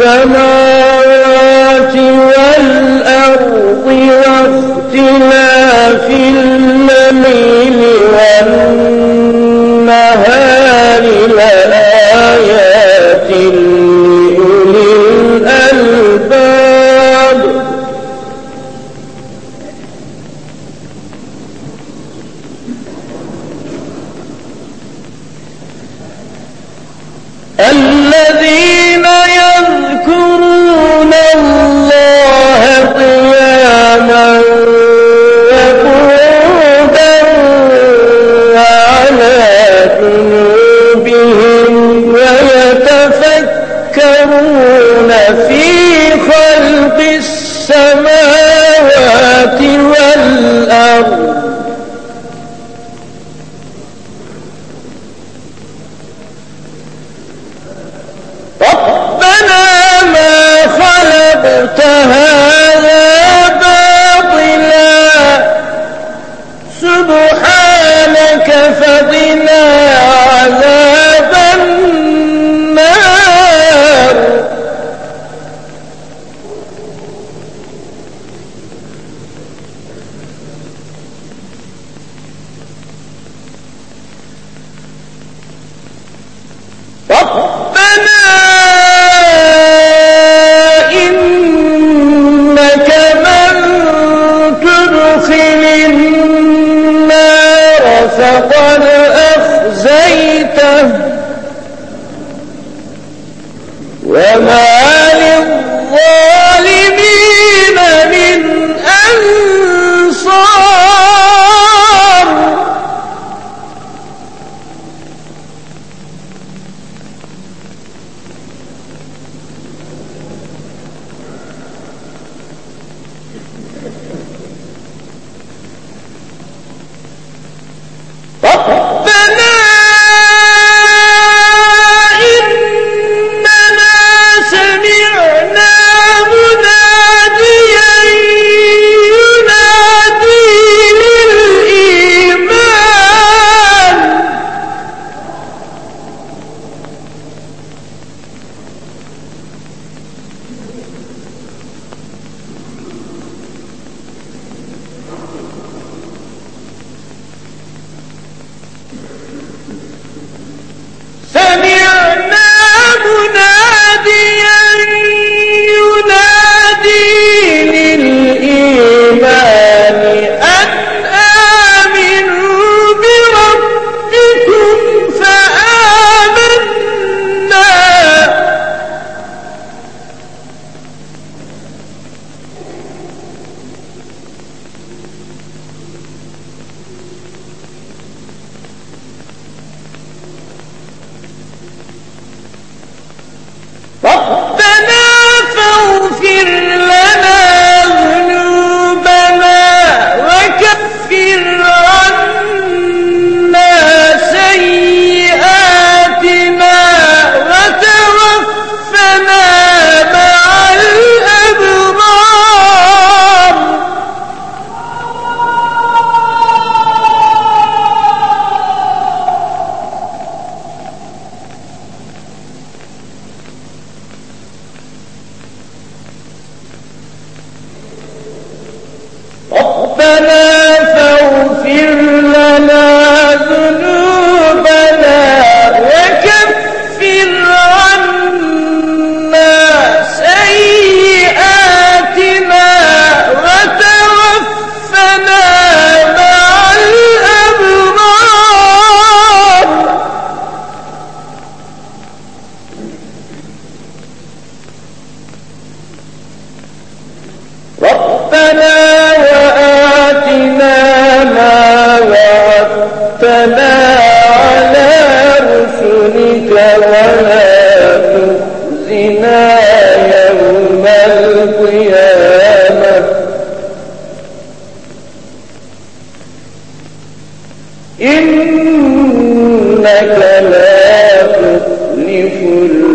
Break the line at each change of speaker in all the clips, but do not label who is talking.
السماوات والأرض واختلاف الممين Thank know. وما للظالمين ربنا فاغفر لنا القيامة. إنك لا تخلف الميعاد.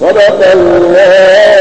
صدق الله